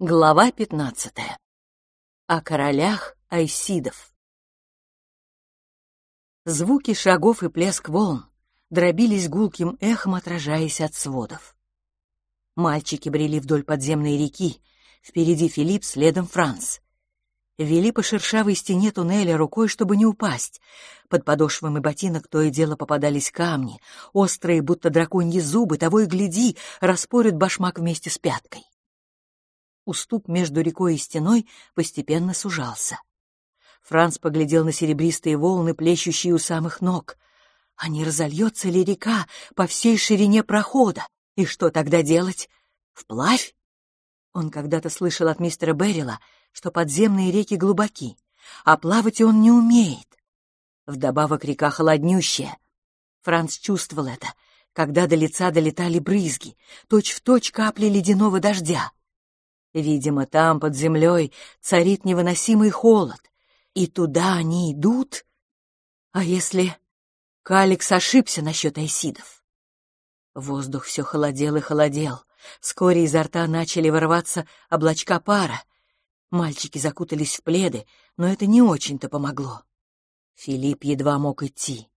Глава пятнадцатая. О королях Айсидов. Звуки шагов и плеск волн дробились гулким эхом, отражаясь от сводов. Мальчики брели вдоль подземной реки, впереди Филипп, следом Франц. Вели по шершавой стене туннеля рукой, чтобы не упасть. Под подошвами ботинок то и дело попадались камни, острые, будто драконьи зубы, того и гляди, распорят башмак вместе с пяткой уступ между рекой и стеной постепенно сужался. Франц поглядел на серебристые волны, плещущие у самых ног. А не разольется ли река по всей ширине прохода? И что тогда делать? Вплавь? Он когда-то слышал от мистера Беррила, что подземные реки глубоки, а плавать он не умеет. Вдобавок река холоднющая. Франц чувствовал это, когда до лица долетали брызги, точь-в-точь точь капли ледяного дождя. Видимо, там, под землей, царит невыносимый холод, и туда они идут. А если Каликс ошибся насчет айсидов? Воздух все холодел и холодел. Вскоре изо рта начали вырываться облачка пара. Мальчики закутались в пледы, но это не очень-то помогло. Филипп едва мог идти.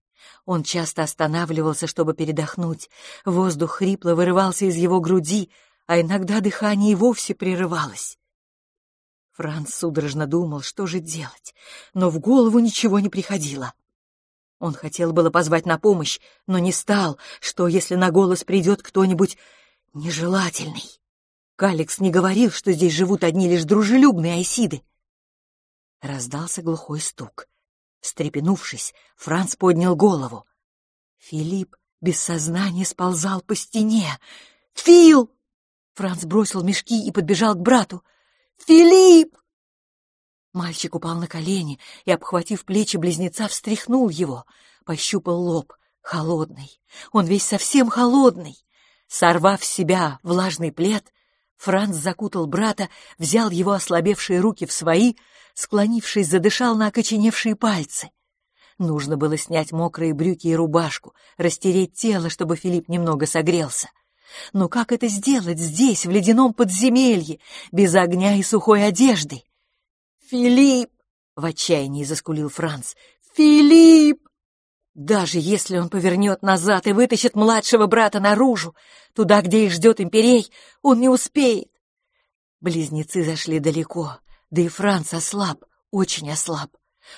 Он часто останавливался, чтобы передохнуть. Воздух хрипло вырывался из его груди, а иногда дыхание и вовсе прерывалось. Франц судорожно думал, что же делать, но в голову ничего не приходило. Он хотел было позвать на помощь, но не стал, что если на голос придет кто-нибудь нежелательный. Каликс не говорил, что здесь живут одни лишь дружелюбные айсиды. Раздался глухой стук. Встрепенувшись, Франц поднял голову. Филипп без сознания сползал по стене. «Фил!» Франц бросил мешки и подбежал к брату. «Филипп!» Мальчик упал на колени и, обхватив плечи близнеца, встряхнул его, пощупал лоб, холодный. Он весь совсем холодный. Сорвав с себя влажный плед, Франц закутал брата, взял его ослабевшие руки в свои, склонившись, задышал на окоченевшие пальцы. Нужно было снять мокрые брюки и рубашку, растереть тело, чтобы Филипп немного согрелся. Но как это сделать здесь, в ледяном подземелье, без огня и сухой одежды? «Филипп!» — в отчаянии заскулил Франц. «Филипп!» Даже если он повернет назад и вытащит младшего брата наружу, туда, где их ждет имперей, он не успеет. Близнецы зашли далеко, да и Франц ослаб, очень ослаб.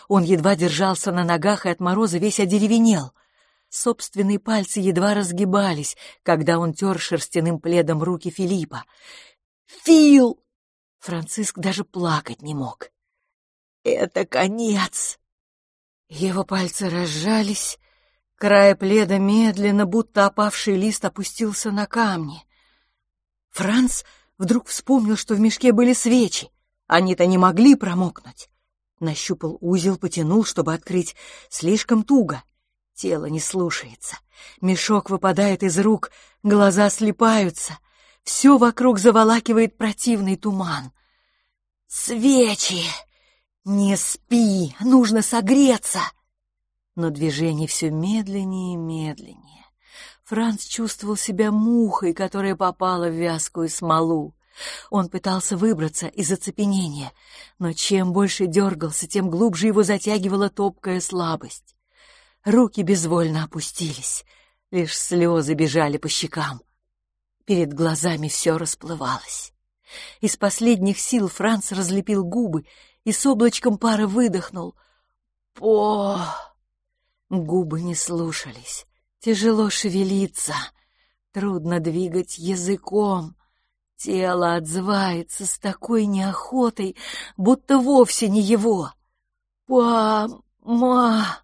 Он едва держался на ногах и от мороза весь одеревенел. Собственные пальцы едва разгибались, когда он тер шерстяным пледом руки Филиппа. «Фил!» Франциск даже плакать не мог. «Это конец!» Его пальцы разжались, край пледа медленно, будто опавший лист, опустился на камни. Франц вдруг вспомнил, что в мешке были свечи. Они-то не могли промокнуть. Нащупал узел, потянул, чтобы открыть. Слишком туго. Тело не слушается. Мешок выпадает из рук, глаза слепаются. Все вокруг заволакивает противный туман. «Свечи! Не спи! Нужно согреться!» Но движение все медленнее и медленнее. Франц чувствовал себя мухой, которая попала в вязкую смолу. Он пытался выбраться из оцепенения, но чем больше дергался, тем глубже его затягивала топкая слабость. Руки безвольно опустились, лишь слезы бежали по щекам. Перед глазами все расплывалось. Из последних сил Франц разлепил губы и с облачком пара выдохнул. «По...» Губы не слушались. Тяжело шевелиться. Трудно двигать языком. Тело отзывается с такой неохотой, будто вовсе не его. «Па-ма...»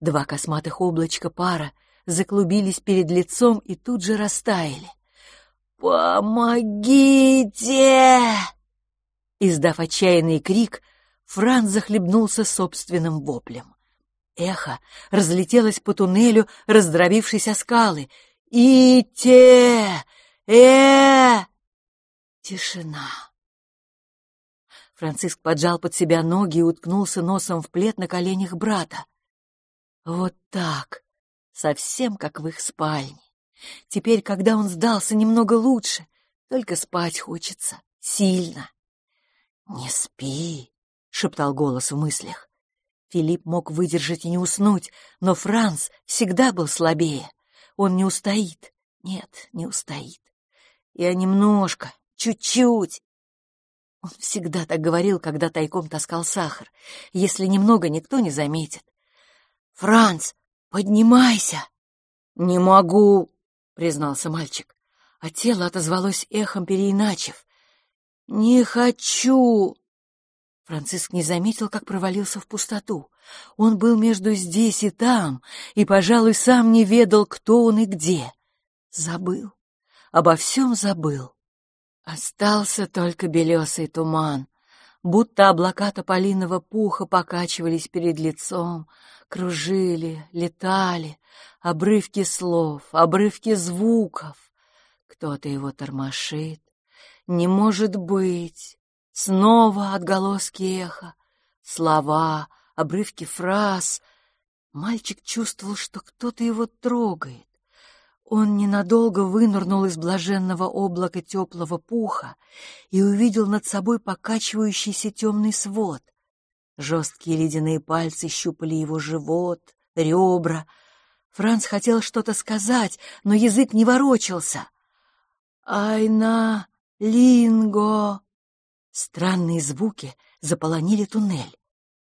Два косматых облачка пара заклубились перед лицом и тут же растаяли. «Помогите!» Издав отчаянный крик, Франц захлебнулся собственным воплем. Эхо разлетелось по туннелю, раздробившись о скалы. «Ите! э Тишина. Франциск поджал под себя ноги и уткнулся носом в плед на коленях брата. Вот так, совсем как в их спальне. Теперь, когда он сдался немного лучше, только спать хочется, сильно. «Не спи», — шептал голос в мыслях. Филипп мог выдержать и не уснуть, но Франц всегда был слабее. Он не устоит. Нет, не устоит. Я немножко, чуть-чуть. Он всегда так говорил, когда тайком таскал сахар. Если немного, никто не заметит. «Франц, поднимайся!» «Не могу», — признался мальчик, а тело отозвалось эхом переиначив. «Не хочу!» Франциск не заметил, как провалился в пустоту. Он был между здесь и там, и, пожалуй, сам не ведал, кто он и где. Забыл. Обо всем забыл. Остался только белесый туман, будто облака тополиного пуха покачивались перед лицом, кружили, летали, обрывки слов, обрывки звуков. Кто-то его тормошит. Не может быть. Снова отголоски эха, слова, обрывки фраз. Мальчик чувствовал, что кто-то его трогает. Он ненадолго вынырнул из блаженного облака теплого пуха и увидел над собой покачивающийся темный свод. Жесткие ледяные пальцы щупали его живот, ребра. Франц хотел что-то сказать, но язык не ворочался. «Айна линго!» Странные звуки заполонили туннель.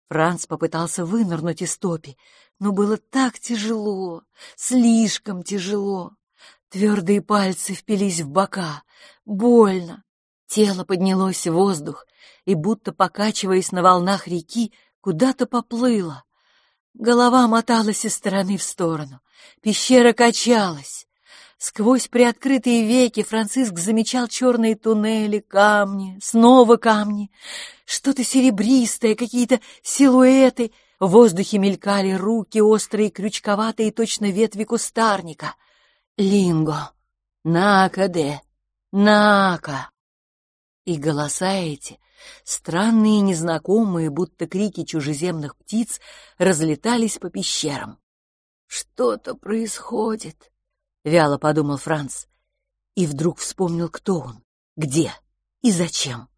Франц попытался вынырнуть из топи, но было так тяжело, слишком тяжело. Твердые пальцы впились в бока. Больно. Тело поднялось в воздух и, будто покачиваясь на волнах реки, куда-то поплыло. Голова моталась из стороны в сторону. Пещера качалась. Сквозь приоткрытые веки Франциск замечал черные туннели, камни, снова камни, что-то серебристое, какие-то силуэты. В воздухе мелькали руки, острые, крючковатые, точно ветви кустарника. Линго! Накаде! Нака! И голоса эти, странные и незнакомые, будто крики чужеземных птиц, разлетались по пещерам. Что-то происходит. — вяло подумал Франц. И вдруг вспомнил, кто он, где и зачем.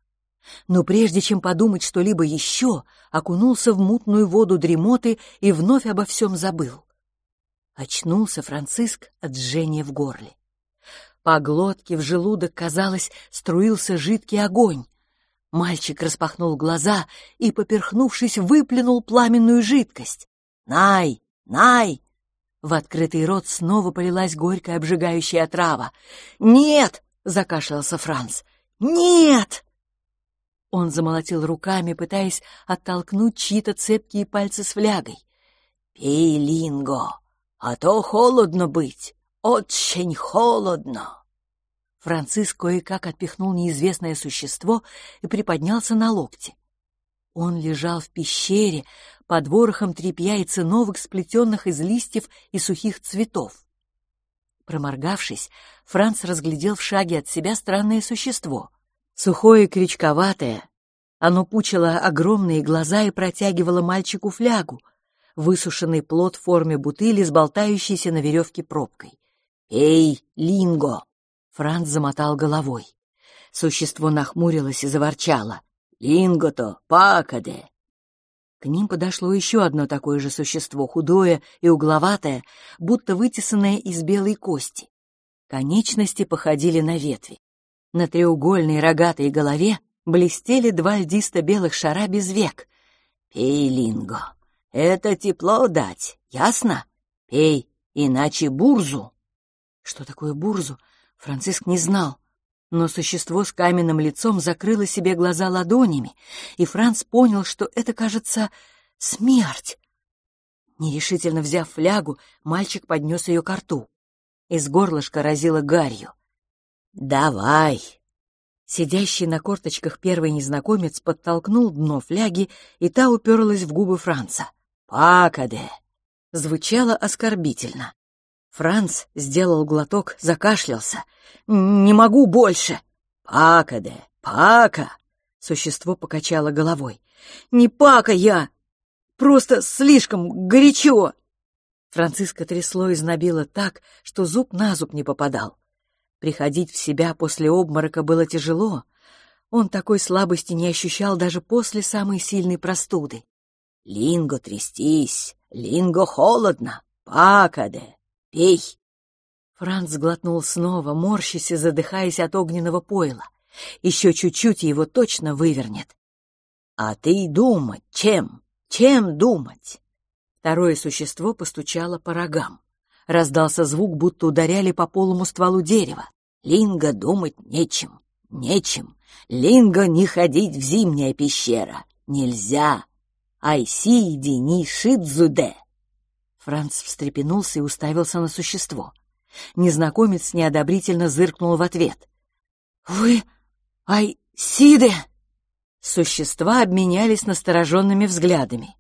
Но прежде чем подумать что-либо еще, окунулся в мутную воду дремоты и вновь обо всем забыл. Очнулся Франциск от жжения в горле. По глотке в желудок, казалось, струился жидкий огонь. Мальчик распахнул глаза и, поперхнувшись, выплюнул пламенную жидкость. «Най! Най!» В открытый рот снова полилась горькая обжигающая отрава. «Нет!» — закашлялся Франц. «Нет!» Он замолотил руками, пытаясь оттолкнуть чьи-то цепкие пальцы с флягой. «Пей, Линго, а то холодно быть, очень холодно!» Франциск кое-как отпихнул неизвестное существо и приподнялся на локте. Он лежал в пещере под ворохом тряпья и циновок, сплетенных из листьев и сухих цветов. Проморгавшись, Франц разглядел в шаге от себя странное существо. Сухое и крючковатое, оно пучило огромные глаза и протягивало мальчику флягу, высушенный плод в форме бутыли с болтающейся на веревке пробкой. «Эй, Линго!» Франц замотал головой. Существо нахмурилось и заворчало. «Линго-то, пакаде!» К ним подошло еще одно такое же существо, худое и угловатое, будто вытесанное из белой кости. Конечности походили на ветви. На треугольной рогатой голове блестели два льдисто-белых шара без век. «Пей, Линго, это тепло дать, ясно? Пей, иначе бурзу». Что такое бурзу, Франциск не знал, но существо с каменным лицом закрыло себе глаза ладонями, и Франц понял, что это, кажется, смерть. Нерешительно взяв флягу, мальчик поднес ее к рту. Из горлышка разило гарью. «Давай!» Сидящий на корточках первый незнакомец подтолкнул дно фляги, и та уперлась в губы Франца. «Пакаде!» Звучало оскорбительно. Франц сделал глоток, закашлялся. «Не могу больше!» «Пакаде! Пака!» Существо покачало головой. «Не пака я! Просто слишком горячо!» Франциска трясло и знобило так, что зуб на зуб не попадал. Приходить в себя после обморока было тяжело. Он такой слабости не ощущал даже после самой сильной простуды. «Линго, трястись! Линго, холодно! Пакаде! Пей!» Франц сглотнул снова, морщась и задыхаясь от огненного пойла. Еще чуть-чуть его точно вывернет. «А ты думать, чем? Чем думать?» Второе существо постучало по рогам. Раздался звук, будто ударяли по полому стволу дерева. «Линго думать нечем, нечем. Линго не ходить в зимняя пещера. Нельзя. Айси дини шидзуде». Франц встрепенулся и уставился на существо. Незнакомец неодобрительно зыркнул в ответ. «Вы Айсиде!» Существа обменялись настороженными взглядами.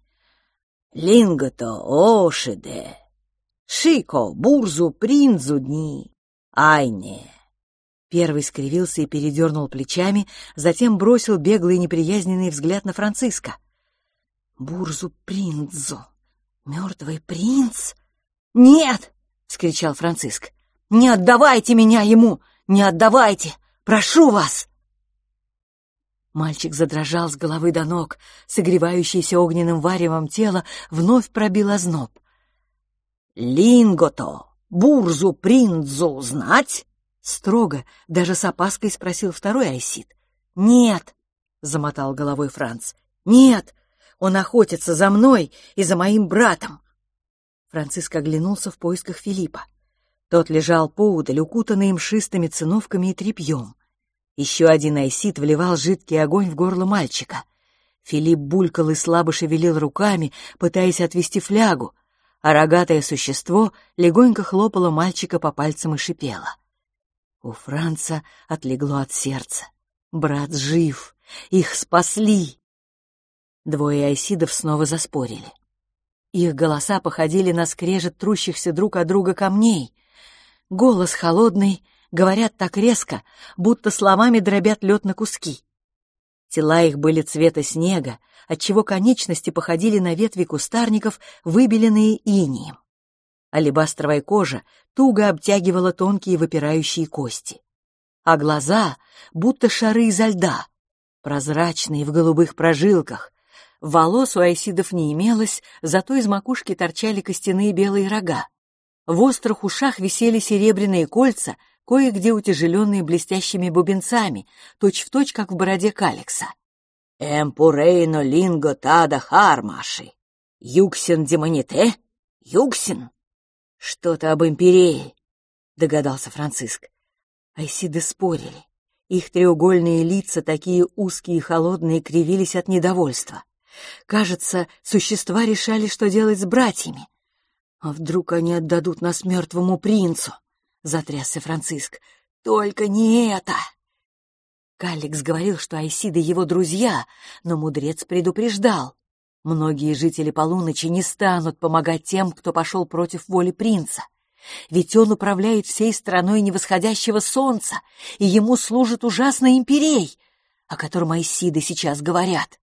«Линго-то ошиде! Шико бурзу принзу дни! Айне!» Первый скривился и передернул плечами, затем бросил беглый неприязненный взгляд на Франциска. «Бурзу принцу! Мертвый принц? Нет!» — скричал Франциск. «Не отдавайте меня ему! Не отдавайте! Прошу вас!» Мальчик задрожал с головы до ног, согревающееся огненным варевом тело вновь пробил озноб. «Лингото! Бурзу принцу знать?» Строго, даже с опаской спросил второй Айсид. «Нет!» — замотал головой Франц. «Нет! Он охотится за мной и за моим братом!» Франциск оглянулся в поисках Филиппа. Тот лежал поудаль, укутанный мшистыми циновками и тряпьем. Еще один айсит вливал жидкий огонь в горло мальчика. Филипп булькал и слабо шевелил руками, пытаясь отвести флягу, а рогатое существо легонько хлопало мальчика по пальцам и шипело. У Франца отлегло от сердца. Брат жив, их спасли. Двое айсидов снова заспорили. Их голоса походили на скрежет трущихся друг от друга камней. Голос холодный, говорят так резко, будто словами дробят лед на куски. Тела их были цвета снега, отчего конечности походили на ветви кустарников, выбеленные инием алебастровая кожа туго обтягивала тонкие выпирающие кости. А глаза, будто шары изо льда, прозрачные в голубых прожилках. Волос у айсидов не имелось, зато из макушки торчали костяные белые рога. В острых ушах висели серебряные кольца, кое-где утяжеленные блестящими бубенцами, точь-в-точь, точь, как в бороде Каликса. «Эмпурейно линго тада хармаши! Юксин демоните? Юксин!» «Что-то об империи», — догадался Франциск. Айсиды спорили. Их треугольные лица, такие узкие и холодные, кривились от недовольства. Кажется, существа решали, что делать с братьями. «А вдруг они отдадут нас мертвому принцу?» — затрясся Франциск. «Только не это!» Каликс говорил, что Айсиды его друзья, но мудрец предупреждал. Многие жители полуночи не станут помогать тем, кто пошел против воли принца. Ведь он управляет всей страной невосходящего солнца, и ему служит ужасный имперей, о котором Айсиды сейчас говорят.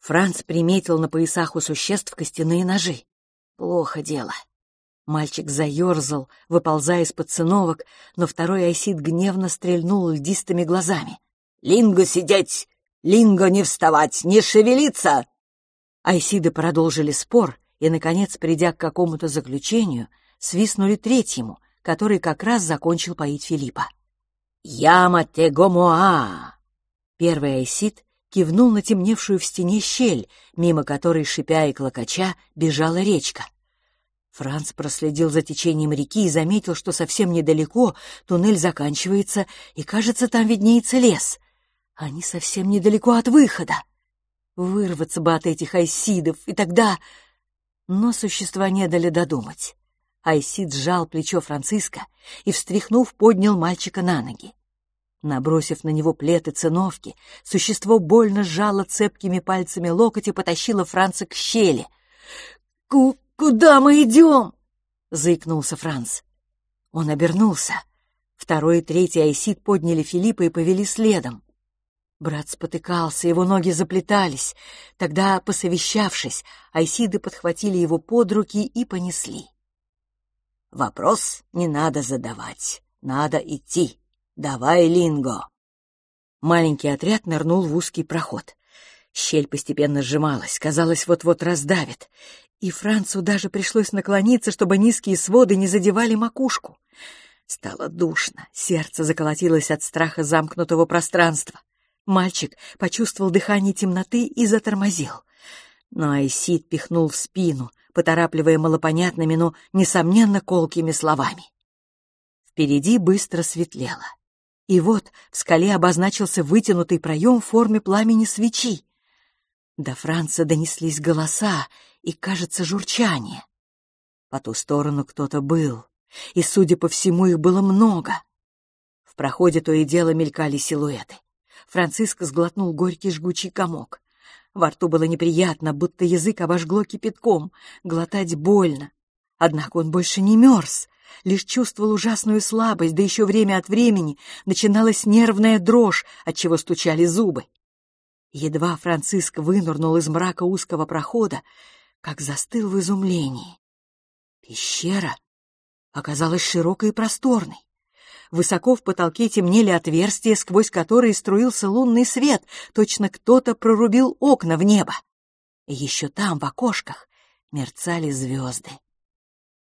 Франц приметил на поясах у существ костяные ножи. Плохо дело. Мальчик заерзал, выползая из-под циновок, но второй Айсид гневно стрельнул льдистыми глазами. «Линго сидеть! Линго не вставать, не шевелиться!» Айсиды продолжили спор и, наконец, придя к какому-то заключению, свистнули третьему, который как раз закончил поить Филиппа. «Яма тегомоа!» Первый Айсид кивнул на темневшую в стене щель, мимо которой, шипя и клокоча, бежала речка. Франц проследил за течением реки и заметил, что совсем недалеко туннель заканчивается, и, кажется, там виднеется лес. Они совсем недалеко от выхода. Вырваться бы от этих айсидов, и тогда... Но существа не дали додумать. Айсид сжал плечо Франциска и, встряхнув, поднял мальчика на ноги. Набросив на него плед и циновки, существо больно сжало цепкими пальцами локоть и потащило Франца к щели. «Ку «Куда мы идем?» — заикнулся Франц. Он обернулся. Второй и третий Айсид подняли Филиппа и повели следом. Брат спотыкался, его ноги заплетались. Тогда, посовещавшись, айсиды подхватили его под руки и понесли. «Вопрос не надо задавать, надо идти. Давай, Линго!» Маленький отряд нырнул в узкий проход. Щель постепенно сжималась, казалось, вот-вот раздавит. И Францу даже пришлось наклониться, чтобы низкие своды не задевали макушку. Стало душно, сердце заколотилось от страха замкнутого пространства. Мальчик почувствовал дыхание темноты и затормозил. Но Айсид пихнул в спину, поторапливая малопонятными, но, несомненно, колкими словами. Впереди быстро светлело. И вот в скале обозначился вытянутый проем в форме пламени свечи. До Франца донеслись голоса и, кажется, журчание. По ту сторону кто-то был, и, судя по всему, их было много. В проходе то и дело мелькали силуэты. Франциско сглотнул горький жгучий комок. Во рту было неприятно, будто язык обожгло кипятком, глотать больно. Однако он больше не мерз, лишь чувствовал ужасную слабость, да еще время от времени начиналась нервная дрожь, от чего стучали зубы. Едва Франциск вынырнул из мрака узкого прохода, как застыл в изумлении. Пещера оказалась широкой и просторной. Высоко в потолке темнели отверстия, сквозь которые струился лунный свет, точно кто-то прорубил окна в небо. И еще там, в окошках, мерцали звезды.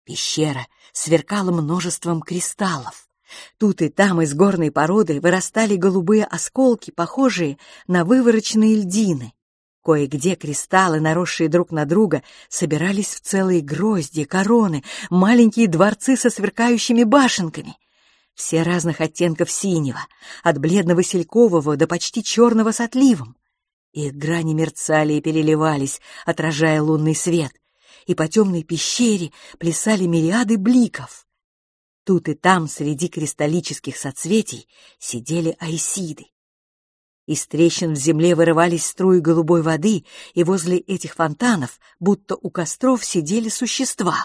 Пещера сверкала множеством кристаллов. Тут и там из горной породы вырастали голубые осколки, похожие на вывороченные льдины. Кое-где кристаллы, наросшие друг на друга, собирались в целые грозди, короны, маленькие дворцы со сверкающими башенками. Все разных оттенков синего, от бледно-василькового до почти черного с отливом. Их грани мерцали и переливались, отражая лунный свет, и по темной пещере плясали мириады бликов. Тут и там, среди кристаллических соцветий, сидели айсиды. Из трещин в земле вырывались струи голубой воды, и возле этих фонтанов, будто у костров, сидели существа.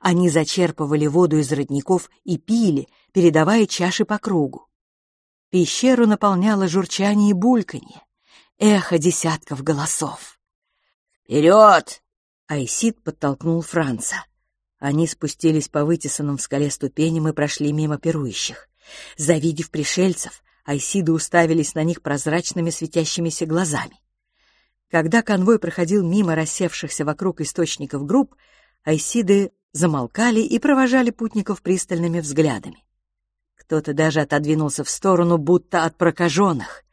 Они зачерпывали воду из родников и пили, передавая чаши по кругу. Пещеру наполняло журчание и бульканье, эхо десятков голосов. «Вперед!» — Айсид подтолкнул Франца. Они спустились по вытесанным в скале ступеням и прошли мимо пирующих. Завидев пришельцев, Айсиды уставились на них прозрачными светящимися глазами. Когда конвой проходил мимо рассевшихся вокруг источников групп, Айсиды замолкали и провожали путников пристальными взглядами. Кто-то даже отодвинулся в сторону, будто от прокаженных.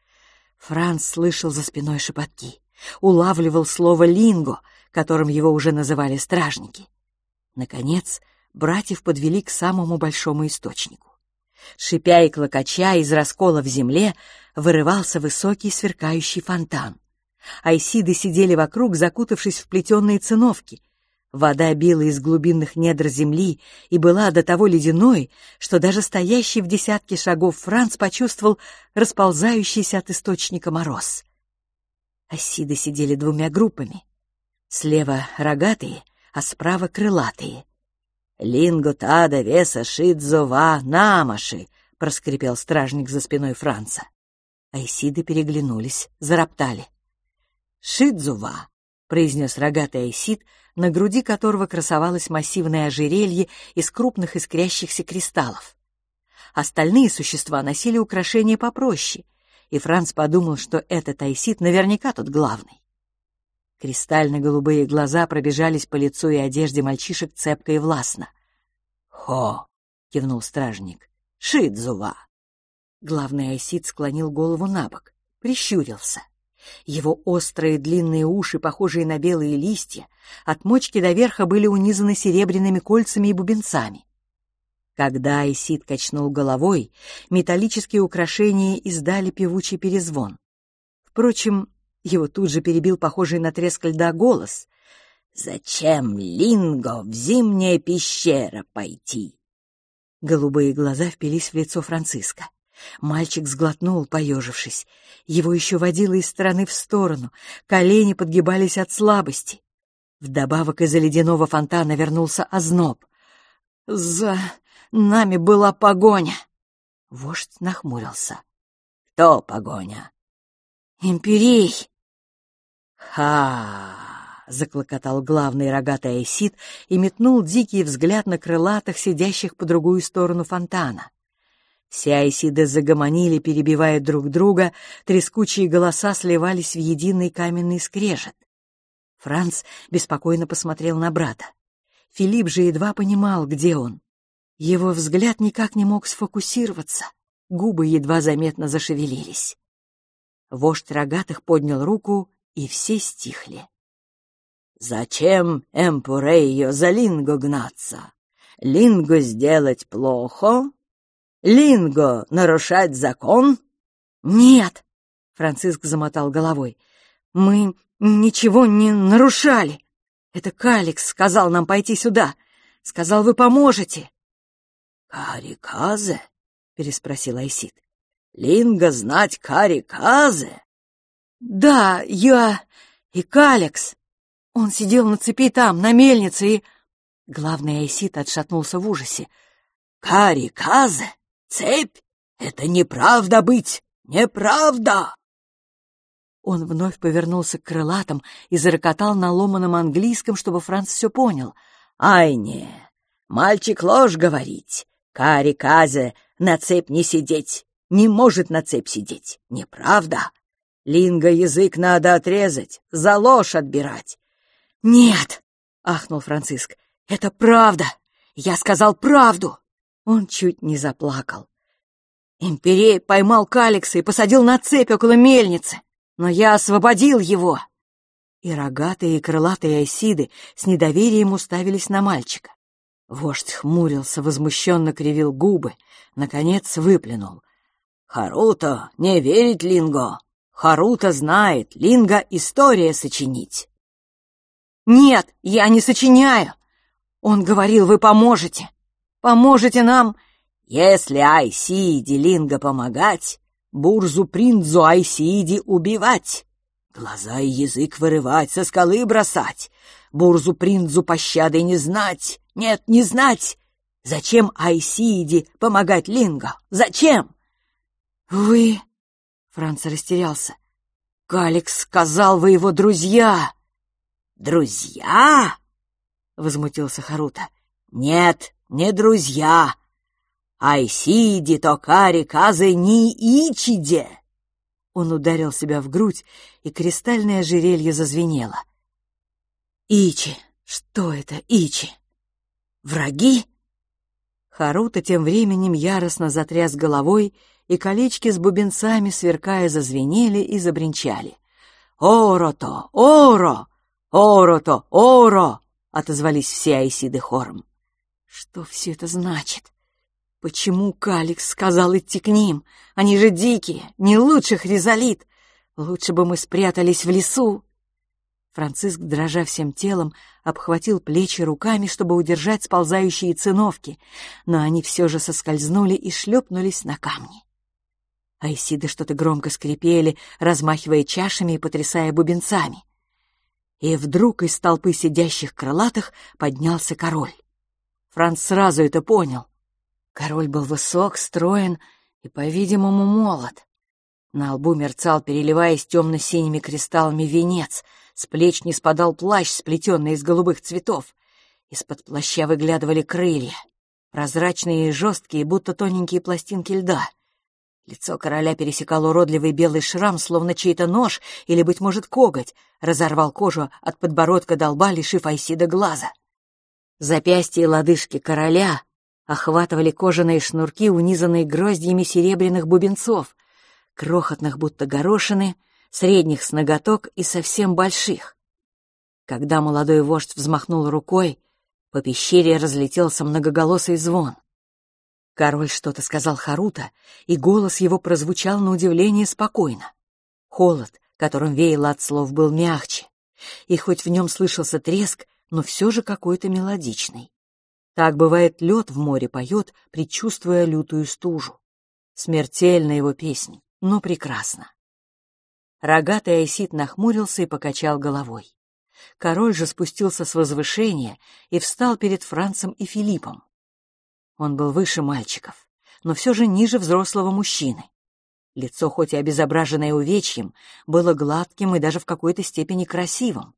Франц слышал за спиной шепотки, улавливал слово «линго», которым его уже называли стражники. Наконец, братьев подвели к самому большому источнику. Шипя и клокоча из раскола в земле вырывался высокий сверкающий фонтан. Айсиды сидели вокруг, закутавшись в плетеные циновки. Вода била из глубинных недр земли и была до того ледяной, что даже стоящий в десятке шагов Франц почувствовал расползающийся от источника мороз. Айсиды сидели двумя группами. Слева рогатые, а справа крылатые. «Линго тада веса шидзова намаши», — проскрипел стражник за спиной Франца. Айсиды переглянулись, зароптали. «Шидзува», — произнес рогатый айсид, на груди которого красовалось массивное ожерелье из крупных искрящихся кристаллов. Остальные существа носили украшения попроще, и Франц подумал, что этот айсид наверняка тут главный. Кристально-голубые глаза пробежались по лицу и одежде мальчишек цепко и властно. «Хо!» — кивнул стражник. «Шидзува!» Главный айсид склонил голову на бок, прищурился. Его острые длинные уши, похожие на белые листья, от мочки до верха были унизаны серебряными кольцами и бубенцами. Когда Айсид качнул головой, металлические украшения издали певучий перезвон. Впрочем, его тут же перебил похожий на треск льда голос. «Зачем Линго в зимняя пещера пойти?» Голубые глаза впились в лицо Франциска. Мальчик сглотнул, поежившись. Его еще водило из стороны в сторону, колени подгибались от слабости. Вдобавок из-за ледяного фонтана вернулся озноб. «За нами была погоня!» Вождь нахмурился. «Кто погоня?» «Империй!» «Ха!» — заклокотал главный рогатый айсид и метнул дикий взгляд на крылатых, сидящих по другую сторону фонтана. Все айсиды загомонили, перебивая друг друга, трескучие голоса сливались в единый каменный скрежет. Франц беспокойно посмотрел на брата. Филипп же едва понимал, где он. Его взгляд никак не мог сфокусироваться, губы едва заметно зашевелились. Вождь рогатых поднял руку, и все стихли. «Зачем Эмпурейо за Линго гнаться? Линго сделать плохо? Линго нарушать закон?» «Нет!» — Франциск замотал головой. «Мы ничего не нарушали. Это Каликс сказал нам пойти сюда. Сказал, вы поможете». «Кариказе?» — переспросил Айсид. «Линго знать Кариказе?» «Да, я и Каликс. Он сидел на цепи там, на мельнице, и...» Главный Айсид отшатнулся в ужасе. «Кариказе? Цепь? Это неправда быть! Неправда!» Он вновь повернулся к крылатам и зарокотал на ломаном английском, чтобы Франц все понял. «Ай, не! Мальчик ложь говорить! Кари Казе на цепь не сидеть! Не может на цепь сидеть! Неправда! Линга язык надо отрезать, за ложь отбирать!» «Нет!» — ахнул Франциск. «Это правда! Я сказал правду!» Он чуть не заплакал. Имперей поймал Каликса и посадил на цепь около мельницы но я освободил его!» И рогатые и крылатые осиды с недоверием уставились на мальчика. Вождь хмурился, возмущенно кривил губы, наконец выплюнул. «Харуто не верит Линго! Харуто знает, Линго история сочинить!» «Нет, я не сочиняю! Он говорил, вы поможете! Поможете нам!» «Если Айсиди Линго помогать, Бурзу Приндзу Айсиди убивать, глаза и язык вырывать, со скалы бросать, Бурзу Приндзу пощады не знать, нет, не знать. Зачем Айсиди помогать Линго? Зачем? Вы... Франц растерялся. Каликс сказал, вы его друзья. Друзья? Возмутился Харута. Нет, не друзья. Айсиди токари казы ни ичиде!» Он ударил себя в грудь, и кристальное ожерелье зазвенело. «Ичи! Что это, Ичи? Враги?» Харута тем временем яростно затряс головой, и колечки с бубенцами, сверкая, зазвенели и забринчали. «Оро-то! Оро! Оро-то! Оро!» — отозвались все айсиды хором. «Что все это значит?» Почему Каликс сказал идти к ним? Они же дикие, не лучше хризолит. Лучше бы мы спрятались в лесу. Франциск, дрожа всем телом, обхватил плечи руками, чтобы удержать сползающие циновки, но они все же соскользнули и шлепнулись на камни. Айсиды что-то громко скрипели, размахивая чашами и потрясая бубенцами. И вдруг из толпы сидящих крылатых поднялся король. Франц сразу это понял. Король был высок, строен и, по-видимому, молод. На лбу мерцал, переливаясь темно-синими кристаллами, венец, с плеч не спадал плащ, сплетенный из голубых цветов. Из-под плаща выглядывали крылья, прозрачные и жесткие, будто тоненькие пластинки льда. Лицо короля пересекал уродливый белый шрам, словно чей-то нож или, быть может, коготь, разорвал кожу от подбородка до лба, лишив Айсида глаза. Запястья и лодыжки короля охватывали кожаные шнурки, унизанные гроздьями серебряных бубенцов, крохотных будто горошины, средних с ноготок и совсем больших. Когда молодой вождь взмахнул рукой, по пещере разлетелся многоголосый звон. Король что-то сказал Харута, и голос его прозвучал на удивление спокойно. Холод, которым веяло от слов, был мягче, и хоть в нем слышался треск, но все же какой-то мелодичный. Так бывает лед в море поет, предчувствуя лютую стужу. Смертельна его песня, но прекрасно. Рогатый Айсид нахмурился и покачал головой. Король же спустился с возвышения и встал перед Францем и Филиппом. Он был выше мальчиков, но все же ниже взрослого мужчины. Лицо, хоть и обезображенное увечьем, было гладким и даже в какой-то степени красивым.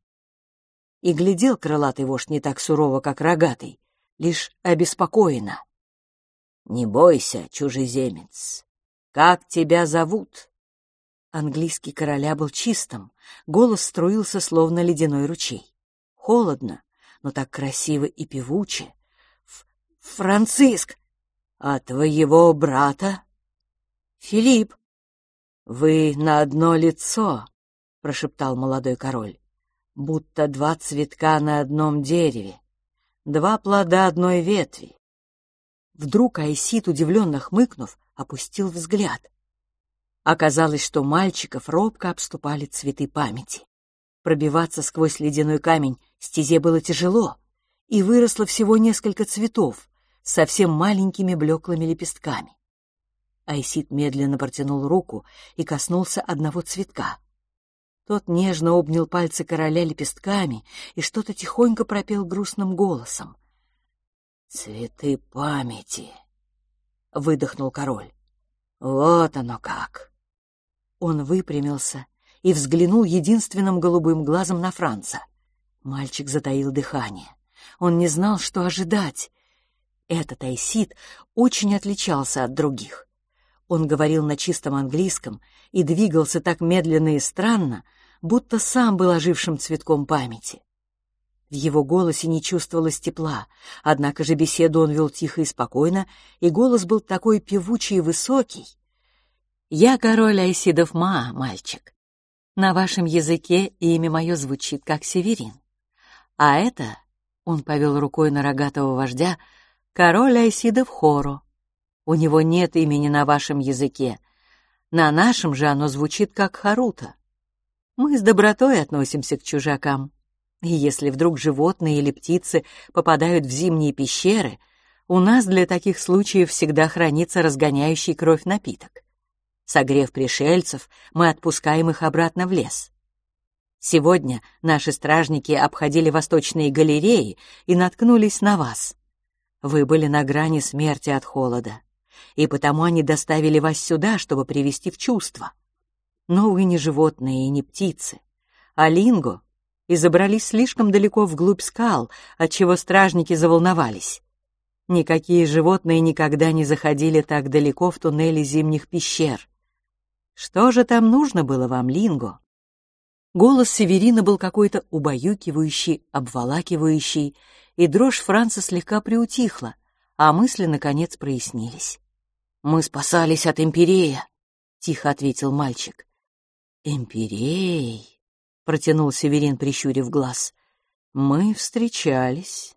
И глядел крылатый вождь не так сурово, как рогатый, лишь обеспокоена. Не бойся, чужеземец. Как тебя зовут? Английский короля был чистым, голос струился, словно ледяной ручей. Холодно, но так красиво и певуче. Ф «Франциск!» «А твоего брата?» «Филипп!» «Вы на одно лицо!» — прошептал молодой король. «Будто два цветка на одном дереве, два плода одной ветви». Вдруг Айсит, удивленно хмыкнув, опустил взгляд. Оказалось, что мальчиков робко обступали цветы памяти. Пробиваться сквозь ледяной камень стезе было тяжело, и выросло всего несколько цветов совсем маленькими блеклыми лепестками. Айсит медленно протянул руку и коснулся одного цветка. Тот нежно обнял пальцы короля лепестками и что-то тихонько пропел грустным голосом. «Цветы памяти!» — выдохнул король. «Вот оно как!» Он выпрямился и взглянул единственным голубым глазом на Франца. Мальчик затаил дыхание. Он не знал, что ожидать. Этот Айсид очень отличался от других. Он говорил на чистом английском и двигался так медленно и странно, будто сам был ожившим цветком памяти. В его голосе не чувствовалось тепла, однако же беседу он вел тихо и спокойно, и голос был такой певучий и высокий. «Я король Айсидов Ма, мальчик. На вашем языке имя мое звучит как Северин. А это, — он повел рукой на рогатого вождя, — король Айсидов Хоро. У него нет имени на вашем языке. На нашем же оно звучит как Харута. Мы с добротой относимся к чужакам. И если вдруг животные или птицы попадают в зимние пещеры, у нас для таких случаев всегда хранится разгоняющий кровь напиток. Согрев пришельцев, мы отпускаем их обратно в лес. Сегодня наши стражники обходили восточные галереи и наткнулись на вас. Вы были на грани смерти от холода и потому они доставили вас сюда, чтобы привести в чувство. Но вы не животные и не птицы, а линго, и забрались слишком далеко вглубь скал, отчего стражники заволновались. Никакие животные никогда не заходили так далеко в туннели зимних пещер. Что же там нужно было вам, Линго? Голос Северина был какой-то убаюкивающий, обволакивающий, и дрожь Франца слегка приутихла, а мысли, наконец, прояснились. «Мы спасались от Имперея», — тихо ответил мальчик. «Имперей», — протянул Северин, прищурив глаз. «Мы встречались».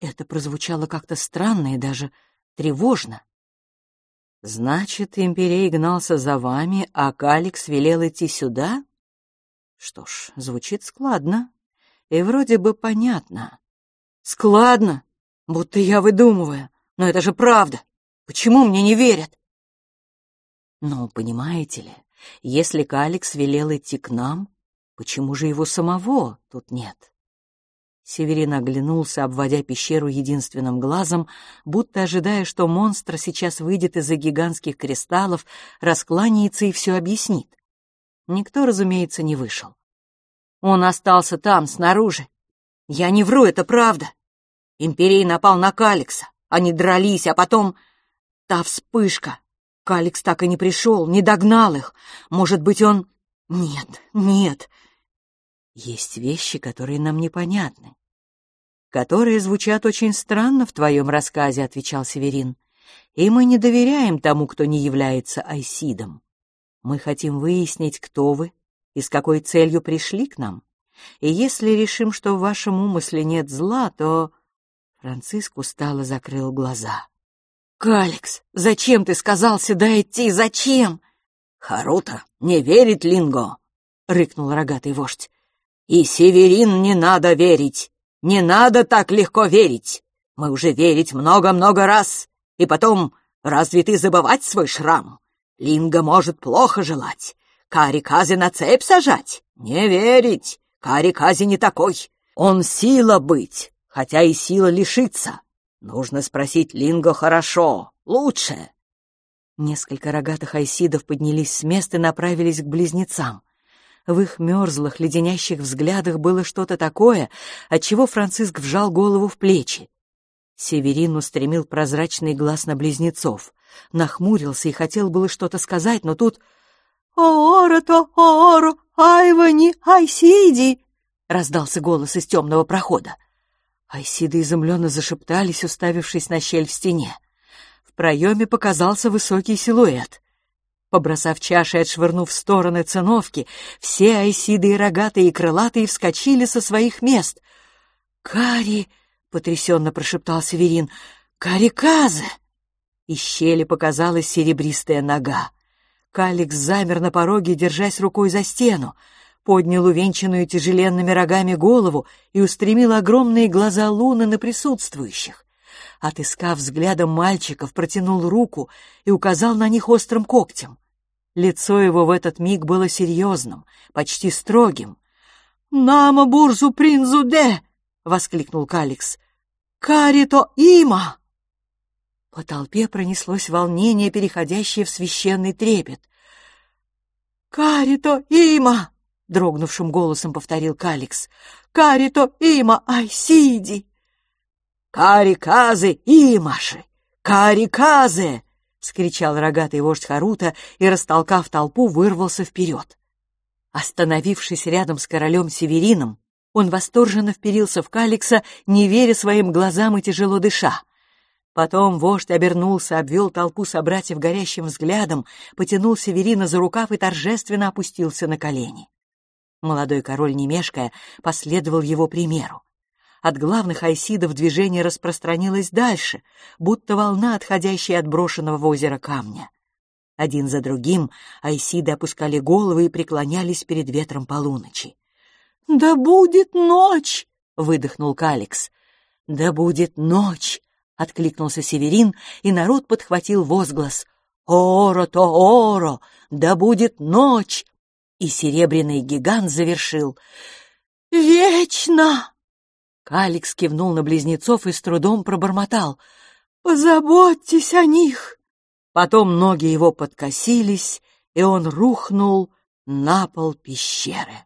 Это прозвучало как-то странно и даже тревожно. «Значит, Имперей гнался за вами, а Каликс велел идти сюда?» Что ж, звучит складно и вроде бы понятно. «Складно? Будто я выдумываю, но это же правда!» Почему мне не верят?» «Ну, понимаете ли, если Каликс велел идти к нам, почему же его самого тут нет?» Северин оглянулся, обводя пещеру единственным глазом, будто ожидая, что монстр сейчас выйдет из-за гигантских кристаллов, раскланяется и все объяснит. Никто, разумеется, не вышел. Он остался там, снаружи. Я не вру, это правда. Империй напал на Каликса. Они дрались, а потом... Та вспышка. Каликс так и не пришел, не догнал их. Может быть, он... Нет, нет. Есть вещи, которые нам непонятны. Которые звучат очень странно в твоем рассказе, отвечал Северин. И мы не доверяем тому, кто не является Айсидом. Мы хотим выяснить, кто вы и с какой целью пришли к нам. И если решим, что в вашем умысле нет зла, то...» Франциск устало закрыл глаза. «Каликс, зачем ты сказал сюда идти? Зачем?» «Харута не верит Линго», — рыкнул рогатый вождь. «И Северин не надо верить. Не надо так легко верить. Мы уже верить много-много раз. И потом, разве ты забывать свой шрам? Линго может плохо желать. Карикази на цепь сажать? Не верить. Карикази не такой. Он сила быть, хотя и сила лишиться. Нужно спросить Линго хорошо, лучше. Несколько рогатых айсидов поднялись с места и направились к близнецам. В их мерзлых, леденящих взглядах было что-то такое, от чего Франциск вжал голову в плечи. Северин устремил прозрачный глаз на близнецов, нахмурился и хотел было что-то сказать, но тут «Оора-то, Оора, Айвани, Айсиди!» — раздался голос из темного прохода. Айсиды изумленно зашептались, уставившись на щель в стене. В проеме показался высокий силуэт. Побросав чаши и отшвырнув в стороны циновки, все айсиды и рогатые и крылатые вскочили со своих мест. «Кари!» — потрясенно прошептал Северин. «Кариказы!» Из щели показалась серебристая нога. Каликс замер на пороге, держась рукой за стену, поднял увенчанную тяжеленными рогами голову и устремил огромные глаза луны на присутствующих. Отыскав взглядом мальчиков, протянул руку и указал на них острым когтем. Лицо его в этот миг было серьезным, почти строгим. «Нама бурзу принзу де!» — воскликнул Каликс. «Карито има!» По толпе пронеслось волнение, переходящее в священный трепет. «Карито има!» — дрогнувшим голосом повторил Каликс. «Карито има айсиди!» «Кариказы имаши! Кариказы!» — скричал рогатый вождь Харута и, растолкав толпу, вырвался вперед. Остановившись рядом с королем Северином, он восторженно вперился в Каликса, не веря своим глазам и тяжело дыша. Потом вождь обернулся, обвел толпу собратьев горящим взглядом, потянул Северина за рукав и торжественно опустился на колени. Молодой король, не мешкая, последовал его примеру. От главных айсидов движение распространилось дальше, будто волна, отходящая от брошенного в озеро камня. Один за другим айсиды опускали головы и преклонялись перед ветром полуночи. «Да будет ночь!» — выдохнул Каликс. «Да будет ночь!» — откликнулся Северин, и народ подхватил возглас. «Оро-то-оро! Да будет ночь!» И серебряный гигант завершил. «Вечно!» Каликс кивнул на близнецов и с трудом пробормотал. «Позаботьтесь о них!» Потом ноги его подкосились, и он рухнул на пол пещеры.